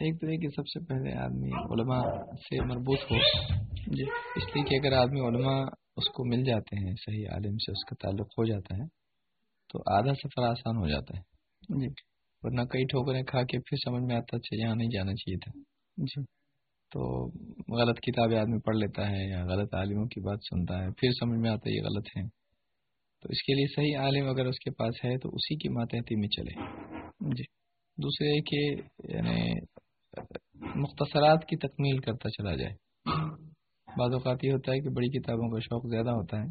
ایک تو یہ کہ سب سے پہلے آدمی علماء سے مربوط ہو جی اس لیے کہ اگر آدمی علماء اس کو مل جاتے ہیں صحیح عالم سے اس کا تعلق ہو جاتا ہے تو آدھا سفر آسان ہو جاتا ہے۔ جی۔ ورنہ کئی ٹھوکریں کھا کے پھر سمجھ میں آتا اچھا یہاں نہیں جانا چاہیے تھا۔ جی۔ تو غلط کتابیں آدمی پڑھ لیتا ہے یا غلط عالموں کی بات سنتا ہے پھر سمجھ میں آتا ہے یہ غلط ہے تو اس کے لیے صحیح عالم اگر اس کے پاس ہے تو اسی کی ماتحتی میں چلے۔ جی۔ دوسرے کہ یعنی مختصرات کی تکمیل کرتا چلا جائے۔ بعض اوقات یہ ہوتا ہے کہ بڑی کتابوں کا شوق زیادہ ہوتا ہے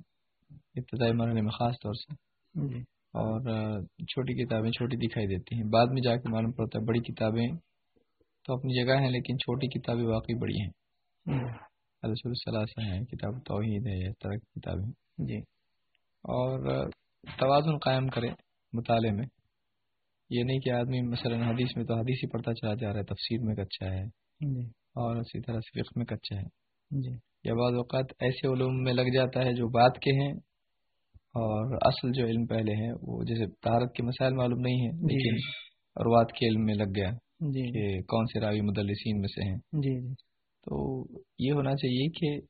ابتدائی مرحلے میں خاص طور سے۔ جی۔ اور چھوٹی کتابیں چھوٹی دکھائی دیتی ہیں۔ بعد میں جا کے معلوم پڑتا ہے بڑی کتابیں تو اپنی جگہ ہیں لیکن چھوٹی کتابیں واقعی بڑی ہیں۔ رسول ثلاثہ ہیں کتاب توحید ہے اس طرح کی کتابیں۔ جی۔ اور توازن قائم کرے مطالعے میں۔ یہ نہیں کہ آدمی مثلا حدیث میں تو حدیث ہی پڑھتا چلا جا رہا ہے تفسیر میں کچا ہے جی۔ اور اسی طرح سے فقہ میں کچا ہے۔ جی۔ یا بعض اوقات ایسے علوم میں لگ جاتا ہے جو بات کے ہیں اور اصل جو علم پہلے ہیں وہ جیسے تارت کے مسائل معلوم نہیں ہیں جی۔ لیکن روات کے علم میں لگ گیا کہ کون سے راوی مدلسین میں سے ہیں۔ جی جی۔ تو یہ ہونا چاہیے کہ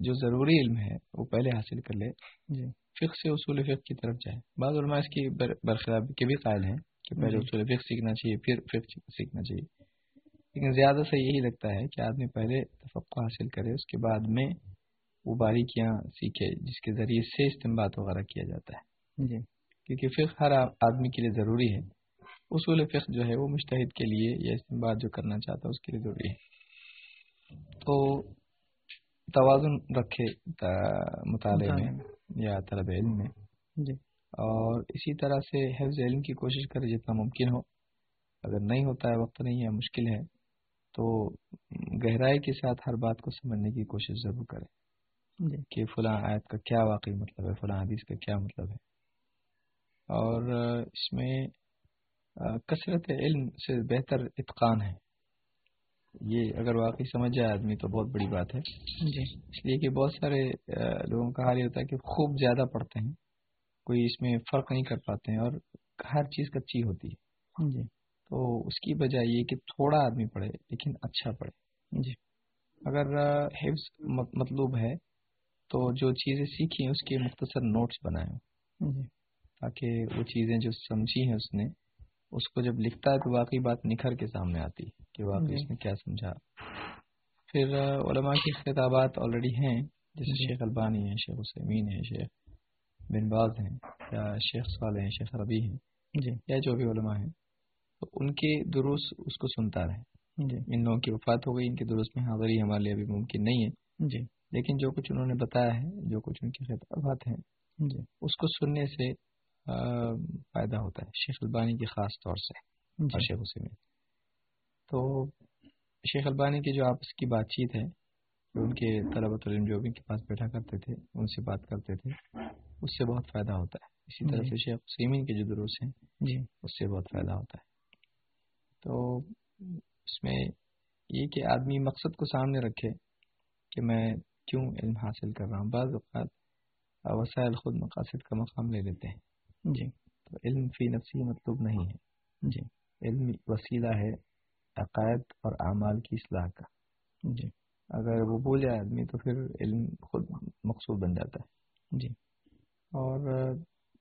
جو ضروری علم ہے وہ پہلے حاصل کر لے۔ جی۔ فقہ سے اصول فقہ کی طرف جائے بعض علماء اس کی برخلاف کے بھی قائل ہیں۔ کہ پہلے۔ اصول فقہ سیکھنا چاہیے پھر فقہ سیکھنا چاہیے۔ لیکن زیادہ سے یہی لگتا ہے کہ آدمی پہلے تفقع حاصل کرے اس کے بعد میں وہ باریکیاں سیکھے جس کے ذریعے سے استعمال وغیرہ کیا جاتا ہے۔ جی۔ کیونکہ فقہ ہر آدمی کے لیے ضروری ہے۔ اصول فقہ جو ہے وہ مشتحد کے لیے یا استعمال جو کرنا چاہتا ہے اس کے لیے ضروری ہے۔ تو توازن رکھے مطالعے میں۔ یا طلب علم میں۔ جی۔ اور اسی طرح سے حفظ علم کی کوشش کرے جتنا ممکن ہو۔ اگر نہیں ہوتا ہے وقت نہیں ہے مشکل ہے تو گہرائی کے ساتھ ہر بات کو سمجھنے کی کوشش ضرور کرے جی۔ کہ فلاں آیت کا کیا واقعی مطلب ہے فلاں حدیث کا کیا مطلب ہے۔ اور اس میں کثرت علم سے بہتر اتقان ہے۔ یہ اگر واقعی سمجھ جائے آدمی تو بہت بڑی بات ہے۔ جی۔ اس لیے کہ بہت سارے لوگوں کا حال یہ ہوتا ہے کہ خوب زیادہ پڑھتے ہیں۔ کوئی اس میں فرق نہیں کر پاتے ہیں اور ہر چیز کچی ہوتی ہے۔ جی۔ تو اس کی بجائے یہ کہ تھوڑا آدمی پڑھے لیکن اچھا پڑھے۔ جی۔ اگر حفظ مطلوب ہے تو جو چیزیں سیکھی ہیں اس کے مختصر نوٹس بنائے جی۔ تاکہ وہ چیزیں جو سمجھی ہیں اس نے اس کو جب لکھتا ہے تو واقعی بات نکھر کے سامنے آتی کہ واقعی اس نے کیا سمجھا۔ پھر علماء کی خطابات آلریڈی ہیں۔ جیسے جی۔ شیخ البانی ہیں شیخ حسین ہے شیخ بن باز ہیں یا شیخ صالح ہیں شیخ ربی ہیں جی۔ یا جو بھی علماء ہیں تو ان کے درست اس کو سنتا رہے۔ جی۔ ان لوگوں کی وفات ہو گئی ان کے درست میں حاضری ہمارے لیے ابھی ممکن نہیں ہے۔ جی۔ لیکن جو کچھ انہوں نے بتایا ہے جو کچھ ان کی خطابات ہیں جی۔ اس کو سننے سے فائدہ ہوتا ہے۔ شیخ البانی کی خاص طور سے جی۔ شیخ حسین۔ تو شیخ البانی کی جو آپس کی بات چیت ہے ان کے طلبۃ العلم جو بھی کے پاس بیٹھا کرتے تھے ان سے بات کرتے تھے اس سے بہت فائدہ ہوتا ہے۔ اسی طرح جی۔ سے شیخ حسین کے جو دروس ہیں جی۔ اس سے بہت فائدہ ہوتا ہے۔ تو اس میں یہ کہ آدمی مقصد کو سامنے رکھے کہ میں کیوں علم حاصل کر رہا ہوں۔ بعض اوقات وسائل خود مقاصد کا مقام لے لیتے ہیں۔ جی۔ تو علم فی نفسی مطلوب نہیں ہے۔ جی۔ علم وسیلہ ہے عقائد اور اعمال کی اصلاح کا۔ جی۔ اگر وہ بول جائے آدمی تو پھر علم خود مقصود بن جاتا ہے۔ جی۔ اور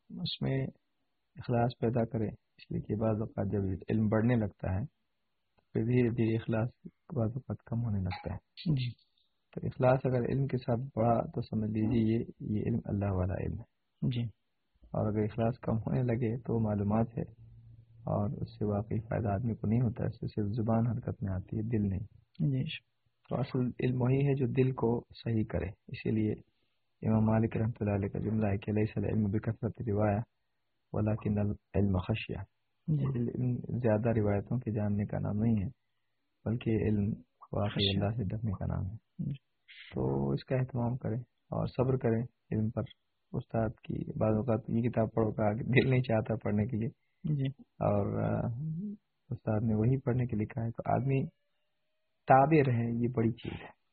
اس میں اخلاص پیدا کرے اس لیے کہ بعض اوقات جب علم بڑھنے لگتا ہے تو پھر دھیرے دھیرے اخلاص بعض اوقات کم ہونے لگتا ہے۔ جی۔ تو اخلاص اگر علم کے ساتھ بڑھا تو سمجھ لیجیے یہ یہ علم اللہ والا علم ہے۔ جی۔ اور اگر اخلاص کم ہونے لگے تو معلومات ہے اور اس سے واقعی فائدہ آدمی کو نہیں ہوتا اس سے صرف زبان حرکت میں آتی ہے دل نہیں۔ جی۔ تو اصل علم وہی ہے جو دل کو صحیح کرے اسی لیے امام مالک رحمۃ اللہ علیہ کا جملہ ہے کہ علیہ السلام بکثرت روایہ ولیکن علم خشیہ جی۔ علم زیادہ روایتوں کے جاننے کا نام نہیں ہے بلکہ علم واقعی اللہ سے ڈرنے کا نام ہے۔ جی۔ تو اس کا اہتمام کریں اور صبر کریں علم پر۔ استاد کی بعض اوقات یہ کتاب پڑھو کا دل نہیں چاہتا پڑھنے کے لیے۔ جی. اور استاد نے وہی پڑھنے کے لکھا ہے تو آدمی تابع رہے یہ بڑی چیز ہے۔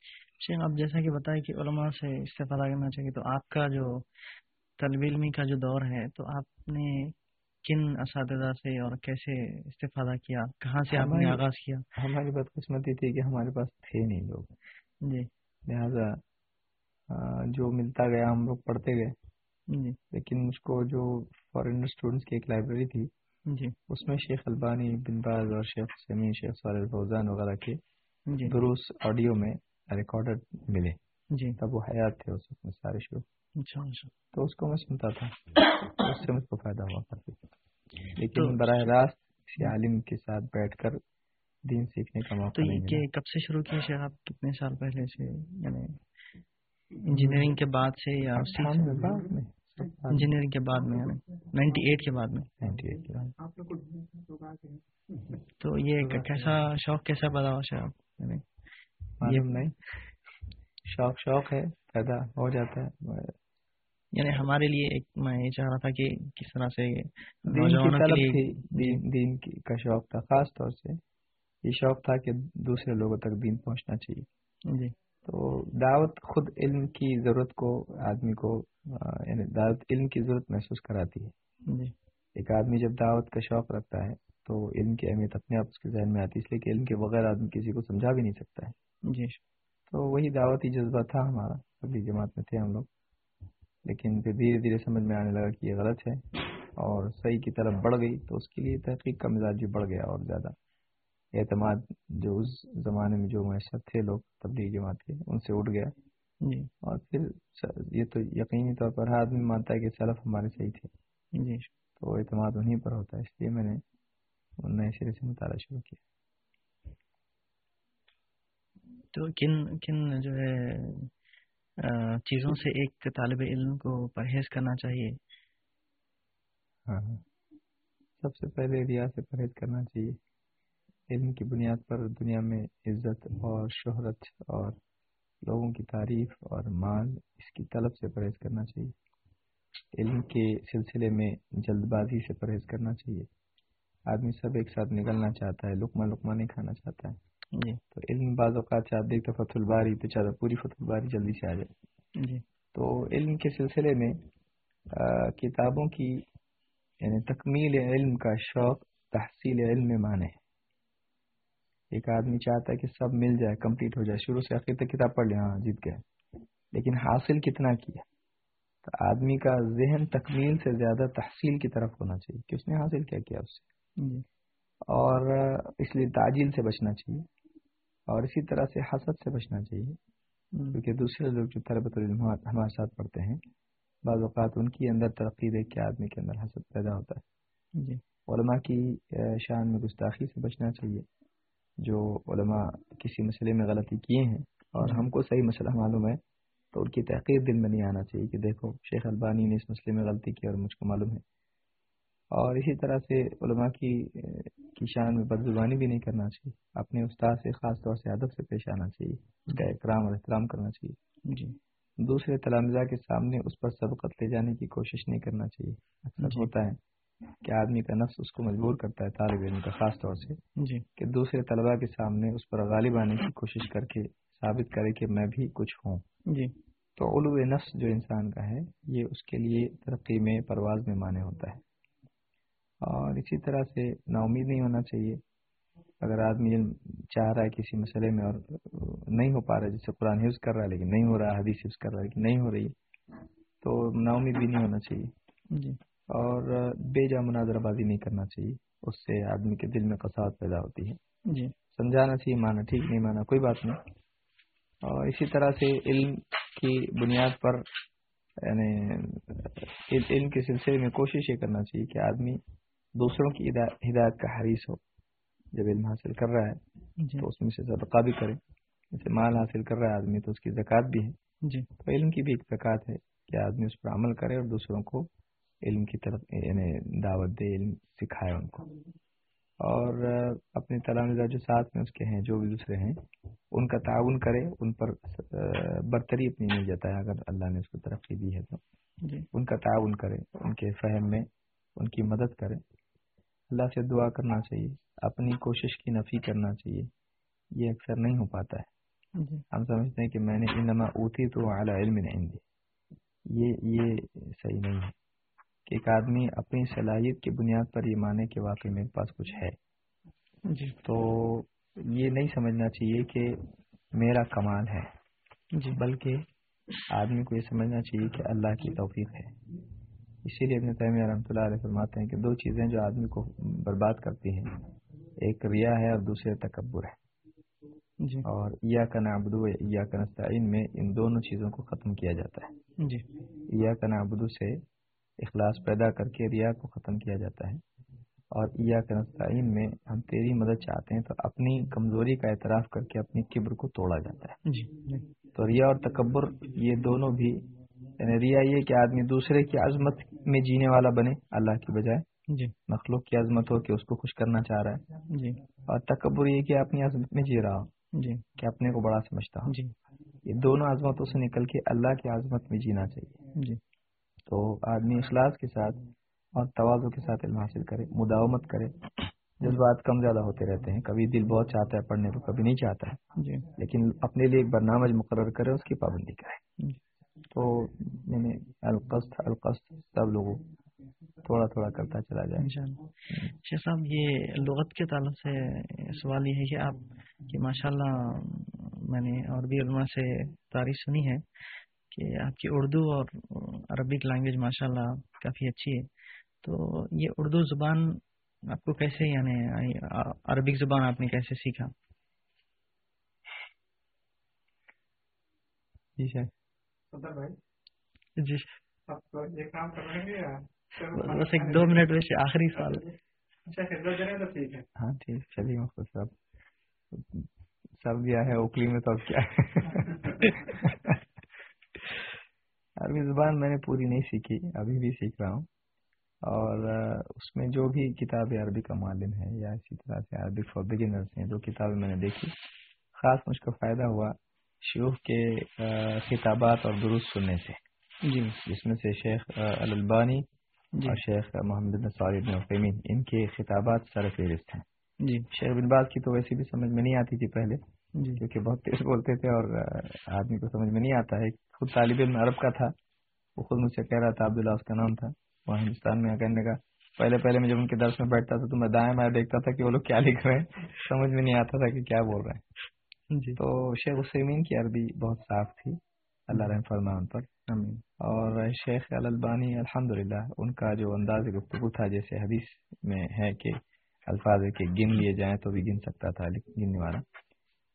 شیخ آپ جیسا کہ بتائیں کہ علماء سے استفادہ کرنا چاہیے تو آپ کا جو طلب علمی کا جو دور ہے تو آپ نے کن اساتذہ سے اور کیسے استفادہ کیا؟ کہاں سے آپ نے آغاز کیا؟ ہماری بدقسمتی تھی کہ ہمارے پاس تھے نہیں لوگ۔ جی۔ لہذا جو ملتا گیا ہم لوگ پڑھتے گئے۔ جی۔ لیکن اس کو جو فارن اسٹوڈنٹس کی ایک لائبریری تھی جی۔ اس میں شیخ البانی بن باز اور شیخ سمی شیخ صالح فوزان وغیرہ کے جی۔ دروس آڈیو میں ریکارڈڈ ملے۔ جی۔ تب وہ حیات تھے اس وقت میں سارے شروع۔ اچھا اچھا۔ تو اس کو میں سنتا تھا۔ اس سے مجھ کو فائدہ ہوا کرتی تو- لیکن براہ راست کسی عالم کے ساتھ بیٹھ کر دین سیکھنے کا تو موقع یہ کہ ملا۔ کب سے شروع کیا شیخ آپ؟ کتنے سال پہلے سے؟ یعنی انجینئرنگ کے بعد سے یا انجینئرنگ کے بعد میں یعنی نائنٹی ایٹ کے بعد میں۔ 98 کے بعد۔ تو یہ کیسا شوق کیسا پیدا ہوا شیخ آپ؟ یعنی معلوم نہیں۔ شوق شوق ہے پیدا ہو جاتا ہے۔ یعنی ہمارے لیے ایک میں یہ چاہ رہا تھا کہ کس طرح سے دین کی تھی۔ دین دین کا شوق تھا خاص طور سے یہ شوق تھا کہ دوسرے لوگوں تک دین پہنچنا چاہیے۔ جی۔ تو دعوت خود علم کی ضرورت کو آدمی کو یعنی دعوت علم کی ضرورت محسوس کراتی ہے۔ جی۔ ایک آدمی جب دعوت کا شوق رکھتا ہے تو علم کی اہمیت اپنے آپ اس کے ذہن میں آتی ہے اس لیے کہ علم کے بغیر آدمی کسی کو سمجھا بھی نہیں سکتا ہے۔ جی۔ تو وہی دعوتی جذبہ تھا ہمارا ابھی جماعت میں تھے ہم لوگ۔ لیکن پھر دھیرے دھیرے سمجھ میں آنے لگا کہ یہ غلط ہے اور صحیح کی طرف بڑھ گئی تو اس کے لیے تحقیق کا مزاج بھی بڑھ گیا اور زیادہ۔ اعتماد جو اس زمانے میں جو میسر تھے لوگ تبلیغ جماعت کے ان سے اٹھ گیا۔ جی۔ اور پھر یہ تو یقینی طور پر ہر آدمی مانتا ہے کہ سلف ہمارے صحیح تھے۔ جی۔ تو اعتماد انہیں پر ہوتا ہے اس لیے میں نے نئے سرے سے مطالعہ شروع کیا۔ تو کن کن جو ہے چیزوں سے ایک طالب علم کو پرہیز کرنا چاہیے؟ ہاں،, ہاں۔ سب سے پہلے ریا سے پرہیز کرنا چاہیے۔ علم کی بنیاد پر دنیا میں عزت اور شہرت اور لوگوں کی تعریف اور مال اس کی طلب سے پرہیز کرنا چاہیے۔ علم کے سلسلے میں جلد بازی سے پرہیز کرنا چاہیے۔ آدمی سب ایک ساتھ نکلنا چاہتا ہے، لقمہ لقمہ نہیں کھانا چاہتا ہے۔ تو علم بعض اوقات سے آپ دیکھتے فتح الباری تو چاہتا پوری فتح الباری جلدی سے آ جائے۔ جی۔ تو علم کے سلسلے میں کتابوں کی یعنی تکمیل علم کا شوق تحصیل علم میں مانے ایک آدمی چاہتا ہے کہ سب مل جائے کمپلیٹ ہو جائے۔ شروع سے آخر تک کتاب پڑھ لیا ہاں جیت گیا لیکن حاصل کتنا کیا؟ تو آدمی کا ذہن تکمیل سے زیادہ تحصیل کی طرف ہونا چاہیے کہ اس نے حاصل کیا کیا اس سے۔ جی۔ اور اس لیے تعجیل سے بچنا چاہیے۔ اور اسی طرح سے حسد سے بچنا چاہیے۔ کیونکہ دوسرے لوگ جو طلبۃ العلم ہمارے ساتھ پڑھتے ہیں بعض اوقات ان کی اندر ترقی دیکھ کے آدمی کے اندر حسد پیدا ہوتا ہے۔ جی۔ علماء کی شان میں گستاخی سے بچنا چاہیے۔ جو علماء کسی مسئلے میں غلطی کیے ہیں اور جی۔ ہم کو صحیح مسئلہ معلوم ہے تو ان کی تحقیر دل میں نہیں آنا چاہیے کہ دیکھو شیخ البانی نے اس مسئلے میں غلطی کی اور مجھ کو معلوم ہے۔ اور اسی طرح سے علماء کی کی شان میں بد زبانی بھی نہیں کرنا چاہیے۔ اپنے استاد سے خاص طور سے ادب سے پیش آنا چاہیے اس کا اکرام اور احترام کرنا چاہیے۔ جی۔ دوسرے تلامزہ کے سامنے اس پر سبقت لے جانے کی کوشش نہیں کرنا چاہیے۔ اکثر جی۔ ہوتا ہے کہ آدمی کا نفس اس کو مجبور کرتا ہے طالب علم کا خاص طور سے۔ جی۔ کہ دوسرے طلباء کے سامنے اس پر غالب آنے کی کوشش کر کے ثابت کرے کہ میں بھی کچھ ہوں۔ جی۔ تو علو نفس جو انسان کا ہے یہ اس کے لیے ترقی میں پرواز میں مانے ہوتا ہے۔ اور اسی طرح سے نا امید نہیں ہونا چاہیے۔ اگر آدمی چاہ رہا ہے کسی مسئلے میں اور نہیں ہو پا رہا ہے جیسے قرآن حفظ کر رہا ہے لیکن نہیں ہو رہا حدیث حفظ کر رہا ہے لیکن نہیں ہو رہی تو نا امید بھی نہیں ہونا چاہیے۔ جی۔ اور بے جا مناظرہ بازی نہیں کرنا چاہیے اس سے آدمی کے دل میں قصاوت پیدا ہوتی ہے۔ جی۔ سمجھانا چاہیے مانا ٹھیک نہیں مانا کوئی بات نہیں۔ اور اسی طرح سے علم کی بنیاد پر یعنی عل- علم کے سلسلے میں کوشش یہ کرنا چاہیے کہ آدمی دوسروں کی ہدا- ہدایت کا حریص ہو جب علم حاصل کر رہا ہے جی۔ تو اس میں سے صدقہ بھی کرے۔ جیسے مال حاصل کر رہا ہے آدمی تو اس کی زکوٰۃ بھی ہے۔ جی۔ تو علم کی بھی ایک زکوٰۃ ہے کہ آدمی اس پر عمل کرے اور دوسروں کو علم کی طرف یعنی دعوت دے علم سکھائے ان کو۔ اور اپنے تلامزہ جو ساتھ میں اس کے ہیں جو بھی دوسرے ہیں ان کا تعاون کرے ان پر برتری اپنی نہیں جاتا ہے۔ اگر اللہ نے اس کو ترقی دی ہے تو۔ جی۔ ان کا تعاون کرے ان کے فہم میں ان کی مدد کرے۔ اللہ سے دعا کرنا چاہیے اپنی کوشش کی نفی کرنا چاہیے یہ اکثر نہیں ہو پاتا ہے۔ جی۔ ہم سمجھتے ہیں کہ میں نے انما اوتی تو اعلیٰ علم عندی۔ یہ یہ صحیح نہیں ہے کہ ایک آدمی اپنی صلاحیت کی بنیاد پر یہ مانے کہ واقعی میرے پاس کچھ ہے۔ جی۔ تو یہ نہیں سمجھنا چاہیے کہ میرا کمال ہے جی۔ بلکہ آدمی کو یہ سمجھنا چاہیے کہ اللہ کی توفیق ہے۔ اسی لیے ابن تیمیہ رحمۃ اللہ علیہ فرماتے ہیں کہ دو چیزیں جو آدمی کو برباد کرتی ہیں ایک ریا ہے اور دوسرے تکبر ہے۔ جی۔ اور یا کا نابدو یا کا نستعین میں ان دونوں چیزوں کو ختم کیا جاتا ہے۔ جی۔ یا کا نابدو سے اخلاص پیدا کر کے ریا کو ختم کیا جاتا ہے۔ اور یا کا نستعین میں ہم تیری مدد چاہتے ہیں تو اپنی کمزوری کا اعتراف کر کے اپنی قبر کو توڑا جاتا ہے۔ جی جی۔ تو ریا اور تکبر یہ دونوں بھی یعنی ریا یہ کہ آدمی دوسرے کی عظمت میں جینے والا بنے اللہ کی بجائے۔ جی۔ مخلوق کی عظمت ہو کہ اس کو خوش کرنا چاہ رہا ہے۔ جی۔ اور تکبر یہ کہ اپنی عظمت میں جی رہا ہو۔ جی۔ کہ اپنے کو بڑا سمجھتا ہوں جی۔ یہ دونوں عظمتوں سے نکل کے اللہ کی عظمت میں جینا چاہیے۔ جی۔ تو آدمی اخلاص کے ساتھ اور توازو کے ساتھ علم حاصل کرے مداومت کرے۔ جذبات کم زیادہ ہوتے رہتے ہیں۔ کبھی دل بہت چاہتا ہے پڑھنے کو کبھی نہیں چاہتا ہے۔ جی۔ لیکن اپنے لیے ایک برنامج مقرر کرے اس کی پابندی کرے۔ جی۔ تو میں نے القست القست سب لوگوں تھوڑا تھوڑا کرتا چلا جائے۔ انشاءاللہ۔ شیخ صاحب یہ لغت کے تعلق سے سوال یہ ہے کہ آپ کی ماشاء اللہ میں نے اور بھی علماء سے تعریف سنی ہے کہ آپ کی اردو اور عربک لینگویج ماشاء اللہ کافی اچھی ہے۔ تو یہ اردو زبان آپ کو کیسے یعنی؟ عربک زبان آپ نے کیسے سیکھا؟ جی سر جی۔ یہ کام بس ایک دو منٹ ویسے آخری سوال اچھا خدمت کریں تو ٹھیک ہے۔ ہاں ٹھیک۔ چلیے مختص صاحب۔ سب گیا ہے اوکلی میں تو اب کیا ہے؟ عربی زبان میں نے پوری نہیں سیکھی ابھی بھی سیکھ رہا ہوں۔ اور اس میں جو بھی کتاب عربی کا معلم ہے یا اسی طرح سے عربی فار بگنرس ہیں جو کتابیں میں نے دیکھی خاص مجھ کو فائدہ ہوا۔ شیوخ کے خطابات اور درست سننے سے۔ جی۔ جس میں سے شیخ البانی جی۔ اور شیخ محمد بن صالح بن عثیمین ان کے خطابات سر فہرست ہیں۔ جی۔ شیخ بن باز کی تو ویسے بھی سمجھ میں نہیں آتی تھی پہلے جی۔ کیونکہ بہت تیز بولتے تھے اور آدمی کو سمجھ میں نہیں آتا ہے۔ خود طالب علم عرب کا تھا وہ خود مجھ سے کہہ رہا تھا عبداللہ اس کا نام تھا وہ ہندوستان میں کہنے کا۔ پہلے پہلے میں جب ان کے درس میں بیٹھتا تھا تو میں دائیں بائیں دیکھتا تھا کہ وہ لوگ کیا لکھ رہے ہیں۔ سمجھ میں نہیں آتا تھا کہ کیا بول رہے ہیں۔ جی۔ تو شیخ حسین کی عربی بہت صاف تھی۔ اللہ رحم فرما ان پر۔ آمین۔ اور شیخ البانی الحمد للہ ان کا جو انداز گفتگو تھا جیسے حدیث میں ہے کہ الفاظ کے گن لیے جائیں تو بھی گن سکتا تھا گننے والا۔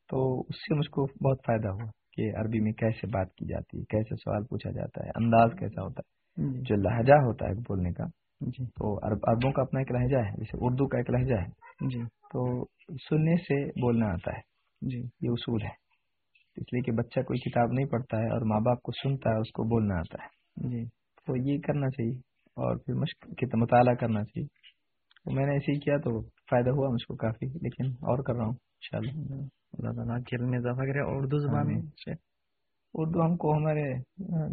تو اس سے مجھ کو بہت فائدہ ہوا کہ عربی میں کیسے بات کی جاتی ہے کیسے سوال پوچھا جاتا ہے انداز کیسا ہوتا ہے۔ جی۔ جو لہجہ ہوتا ہے بولنے کا جی۔ تو عرب عربوں کا اپنا ایک لہجہ ہے جیسے اردو کا ایک لہجہ ہے۔ جی۔ تو سننے سے بولنا آتا ہے۔ جی۔ یہ اصول ہے۔ اس لیے کہ بچہ کوئی کتاب نہیں پڑھتا ہے اور ماں باپ کو سنتا ہے اس کو بولنا آتا ہے۔ جی۔ تو یہ کرنا چاہیے اور پھر مشق مطالعہ کرنا چاہیے۔ تو میں نے ایسے ہی کیا تو فائدہ ہوا مجھ کو کافی لیکن اور کر رہا ہوں انشاءاللہ۔ اللہ تعالیٰ کے علم میں اضافہ کرے اردو زبان آمین۔ سے اردو ہم کو ہمارے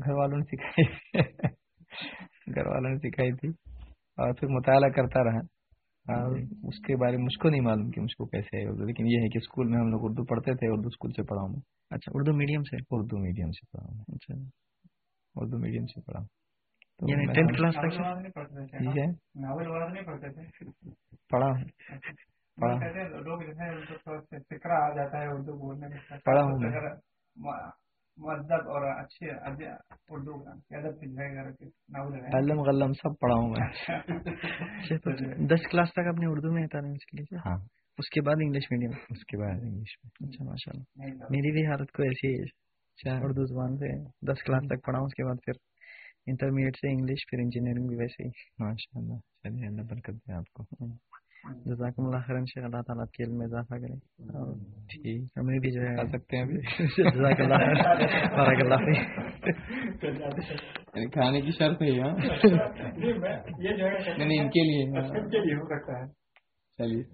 گھر والوں نے سکھائی۔ گھر والوں نے سکھائی تھی۔ اور پھر مطالعہ کرتا رہا۔ اس کے بارے میں مجھ کو نہیں معلوم کہ مجھ کو کیسے ہے اردو لیکن یہ ہے کہ اسکول میں ہم لوگ اردو پڑھتے تھے اردو اسکول سے پڑھا ہوں اچھا اردو میڈیم سے؟ اردو میڈیم سے پڑھا ہوں اچھا۔ اردو میڈیم سے پڑھا یعنی ٹینتھ کلاس تک تھے۔ پڑھا ہوں۔ پڑھا ہوں۔ میں۔ اگر م- مؤدب اور اچھے اردو کا ادب کی جگہ علم غلم سب پڑھا ہوں میں اچھا، تو دس کلاس تک آپ نے اردو میں تعلیم کی تھی ہاں۔ اس کے بعد انگلش میڈیم۔ اس کے بعد انگلش میں اچھا ماشاء اللہ۔ میری بھی حالت کو ایسی ہے۔ اچھا اردو زبان سے دس کلاس تک پڑھا ہوں اس کے بعد پھر انٹرمیڈیٹ سے انگلش پھر انجینئرنگ بھی ویسے ہی۔ ماشاء اللہ چلیے اللہ برکت دے آپ کو۔ جزاکم اللہ خیرن شیخ اللہ تعالیٰ آپ کے علم میں اضافہ اور ٹھیک ہمیں بھی جو ہے آ سکتے ہیں ابھی؟ جزاک اللہ خیر بارک اللہ فیک۔ یعنی کھانے کی شرط ہے ہاں؟ نہیں، ان کے لیے ہاں۔ کے لیے ہو سکتا ہے۔ چلیے۔